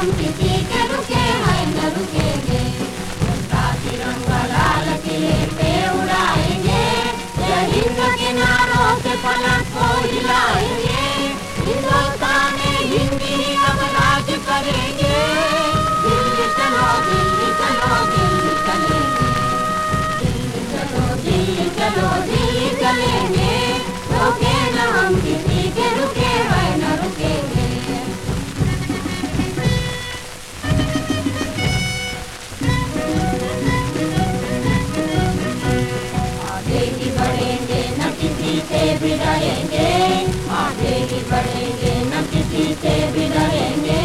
हम किसी के रुके हैं न रुकेंगे उसका तिरंगा लाल किले पे उड़ाएँगे जय किनारों से फलक को हिलाएँगे। हिंदुस्तान हिंदी ही बढ़ेंगे न किसी से भी डरेंगे।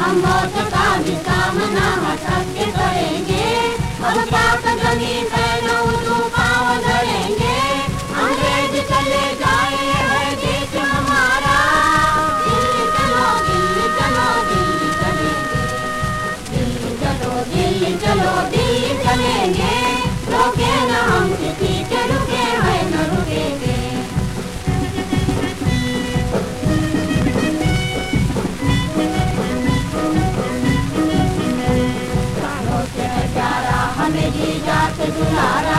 हम बहुत काम सामना हटक के करेंगे। हम पाक ज़मीन 麻辣。